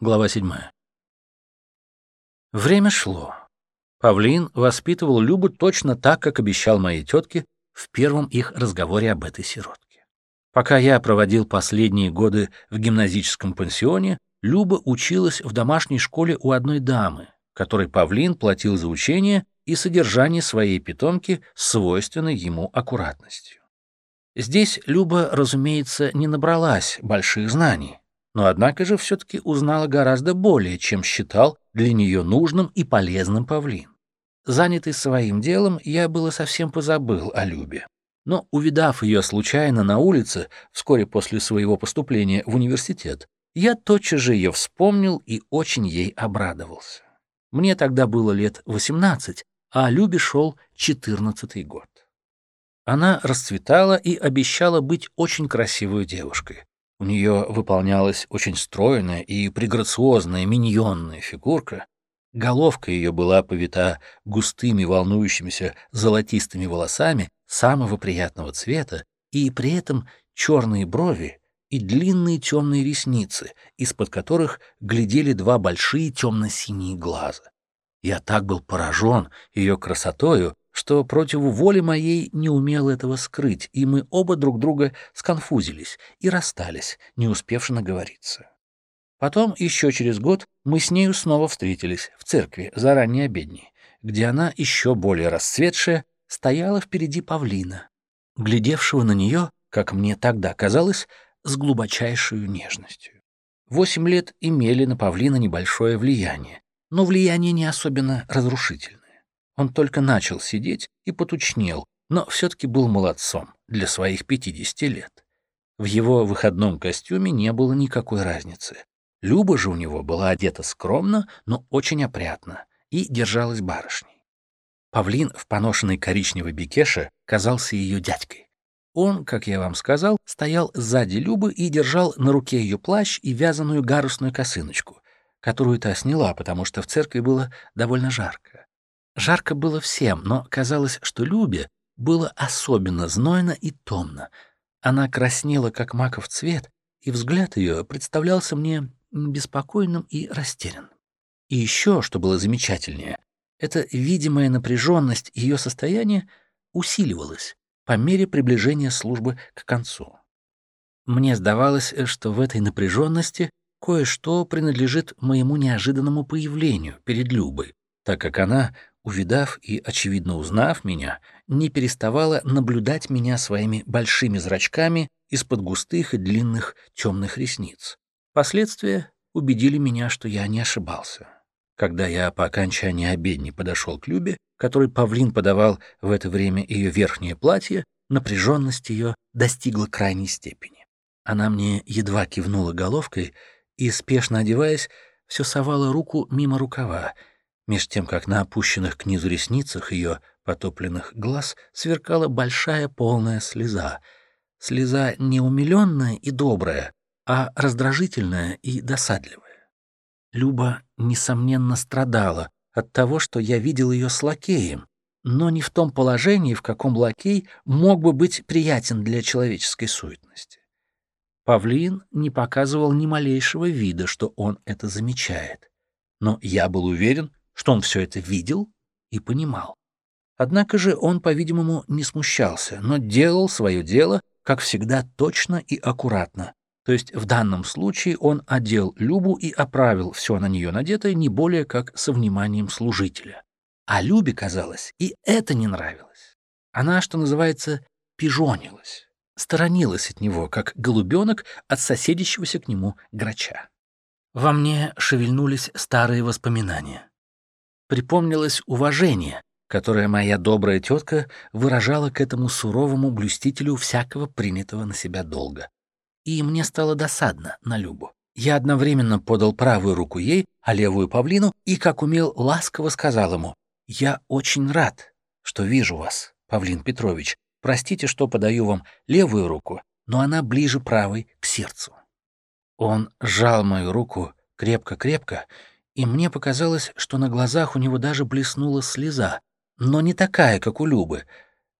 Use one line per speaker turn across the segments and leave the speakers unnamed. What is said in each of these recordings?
Глава 7. Время шло. Павлин воспитывал Любу точно так, как обещал моей тетке в первом их разговоре об этой сиротке. Пока я проводил последние годы в гимназическом пансионе, Люба училась в домашней школе у одной дамы, которой Павлин платил за учение и содержание своей питомки свойственной ему аккуратностью. Здесь Люба, разумеется, не набралась больших знаний, но однако же все-таки узнала гораздо более, чем считал для нее нужным и полезным павлин. Занятый своим делом, я было совсем позабыл о Любе. Но, увидав ее случайно на улице, вскоре после своего поступления в университет, я тотчас же ее вспомнил и очень ей обрадовался. Мне тогда было лет 18, а Любе шел 14 год. Она расцветала и обещала быть очень красивой девушкой. У нее выполнялась очень стройная и преграциозная миньонная фигурка. Головка ее была повита густыми волнующимися золотистыми волосами самого приятного цвета, и при этом черные брови и длинные темные ресницы, из-под которых глядели два большие темно-синие глаза. Я так был поражен ее красотою, что противу воли моей не умел этого скрыть, и мы оба друг друга сконфузились и расстались, не успевши наговориться. Потом, еще через год, мы с нею снова встретились в церкви за ранней обедней, где она, еще более расцветшая, стояла впереди павлина, глядевшего на нее, как мне тогда казалось, с глубочайшей нежностью. Восемь лет имели на павлина небольшое влияние, но влияние не особенно разрушительное. Он только начал сидеть и потучнел, но все-таки был молодцом для своих 50 лет. В его выходном костюме не было никакой разницы. Люба же у него была одета скромно, но очень опрятно и держалась барышней. Павлин в поношенной коричневой бекеше казался ее дядькой. Он, как я вам сказал, стоял сзади Любы и держал на руке ее плащ и вязаную гарусную косыночку, которую та сняла, потому что в церкви было довольно жарко. Жарко было всем, но казалось, что Любе было особенно знойно и томно. Она краснела, как маков цвет, и взгляд ее представлялся мне беспокойным и растерянным. И еще, что было замечательнее, эта видимая напряженность ее состояния усиливалась по мере приближения службы к концу. Мне сдавалось, что в этой напряженности кое-что принадлежит моему неожиданному появлению перед Любой, так как она увидав и, очевидно, узнав меня, не переставала наблюдать меня своими большими зрачками из-под густых и длинных темных ресниц. Последствия убедили меня, что я не ошибался. Когда я по окончании обедни подошел к Любе, который павлин подавал в это время ее верхнее платье, напряженность ее достигла крайней степени. Она мне едва кивнула головкой и, спешно одеваясь, все совала руку мимо рукава, меж тем как на опущенных к низу ресницах ее потопленных глаз сверкала большая полная слеза. Слеза не умиленная и добрая, а раздражительная и досадливая. Люба, несомненно, страдала от того, что я видел ее с лакеем, но не в том положении, в каком лакей мог бы быть приятен для человеческой суетности. Павлин не показывал ни малейшего вида, что он это замечает. Но я был уверен, что он все это видел и понимал. Однако же он, по-видимому, не смущался, но делал свое дело, как всегда, точно и аккуратно. То есть в данном случае он одел Любу и оправил все на нее надетое не более как со вниманием служителя. А Любе, казалось, и это не нравилось. Она, что называется, пижонилась, сторонилась от него, как голубенок от соседящегося к нему грача. Во мне шевельнулись старые воспоминания припомнилось уважение, которое моя добрая тетка выражала к этому суровому блюстителю всякого принятого на себя долга. И мне стало досадно на Любу. Я одновременно подал правую руку ей, а левую павлину, и, как умел, ласково сказал ему, «Я очень рад, что вижу вас, Павлин Петрович. Простите, что подаю вам левую руку, но она ближе правой к сердцу». Он сжал мою руку крепко-крепко и мне показалось, что на глазах у него даже блеснула слеза, но не такая, как у Любы.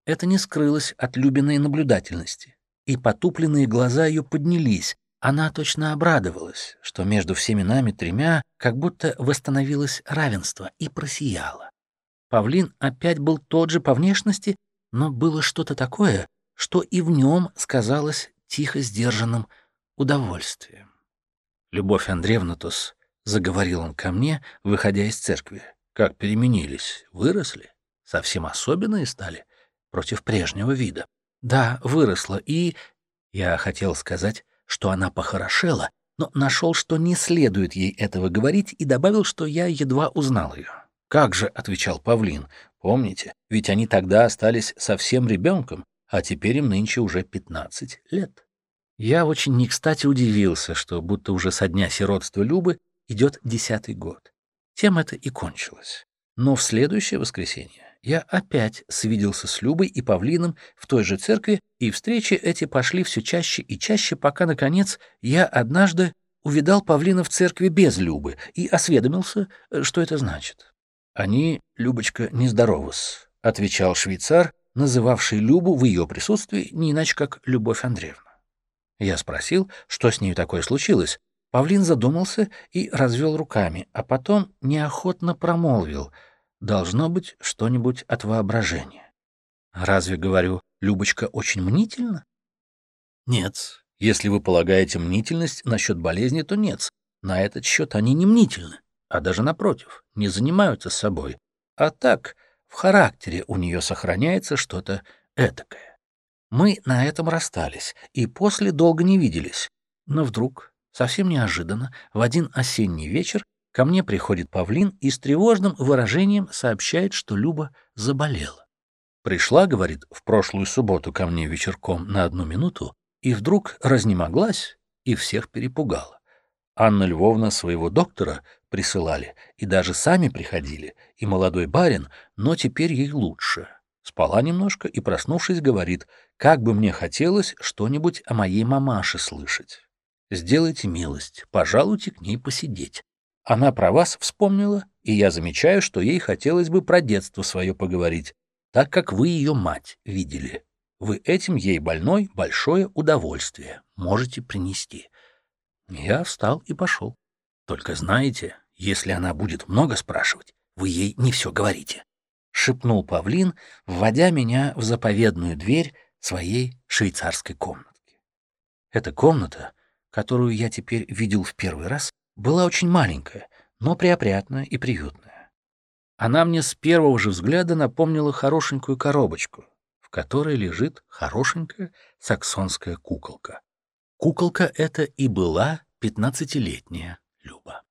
Это не скрылось от Любиной наблюдательности. И потупленные глаза ее поднялись, Она точно обрадовалась, что между всеми нами тремя как будто восстановилось равенство и просияла. Павлин опять был тот же по внешности, но было что-то такое, что и в нем сказалось тихо сдержанным удовольствием. Любовь Андреевна Тус, заговорил он ко мне, выходя из церкви, как переменились, выросли, совсем особенные стали, против прежнего вида. Да, выросла, и... Я хотел сказать, что она похорошела, но нашел, что не следует ей этого говорить, и добавил, что я едва узнал ее. «Как же», — отвечал Павлин, — «помните, ведь они тогда остались совсем ребенком, а теперь им нынче уже 15 лет». Я очень не кстати удивился, что будто уже со дня сиротства Любы идет десятый год. Тем это и кончилось. Но в следующее воскресенье я опять свиделся с Любой и Павлином в той же церкви, и встречи эти пошли все чаще и чаще, пока, наконец, я однажды увидал Павлина в церкви без Любы и осведомился, что это значит. «Они, Любочка, нездоровы-с», — отвечал швейцар, называвший Любу в ее присутствии не иначе, как Любовь Андреевна. Я спросил, что с ней такое случилось. Павлин задумался и развел руками, а потом неохотно промолвил — Должно быть что-нибудь от воображения. Разве, говорю, Любочка очень мнительна? Нет. Если вы полагаете мнительность насчет болезни, то нет. На этот счет они не мнительны, а даже напротив, не занимаются собой. А так, в характере у нее сохраняется что-то этакое. Мы на этом расстались, и после долго не виделись. Но вдруг, совсем неожиданно, в один осенний вечер Ко мне приходит павлин и с тревожным выражением сообщает, что Люба заболела. Пришла, говорит, в прошлую субботу ко мне вечерком на одну минуту и вдруг разнемоглась и всех перепугала. Анна Львовна своего доктора присылали, и даже сами приходили, и молодой барин, но теперь ей лучше. Спала немножко и, проснувшись, говорит, как бы мне хотелось что-нибудь о моей мамаше слышать. Сделайте милость, пожалуйте к ней посидеть. Она про вас вспомнила, и я замечаю, что ей хотелось бы про детство свое поговорить, так как вы ее мать видели. Вы этим ей больной большое удовольствие можете принести. Я встал и пошел. Только знаете, если она будет много спрашивать, вы ей не все говорите. Шепнул павлин, вводя меня в заповедную дверь своей швейцарской комнатки. Эта комната, которую я теперь видел в первый раз, была очень маленькая, но приопрятная и приютная. Она мне с первого же взгляда напомнила хорошенькую коробочку, в которой лежит хорошенькая саксонская куколка. Куколка эта и была пятнадцатилетняя Люба.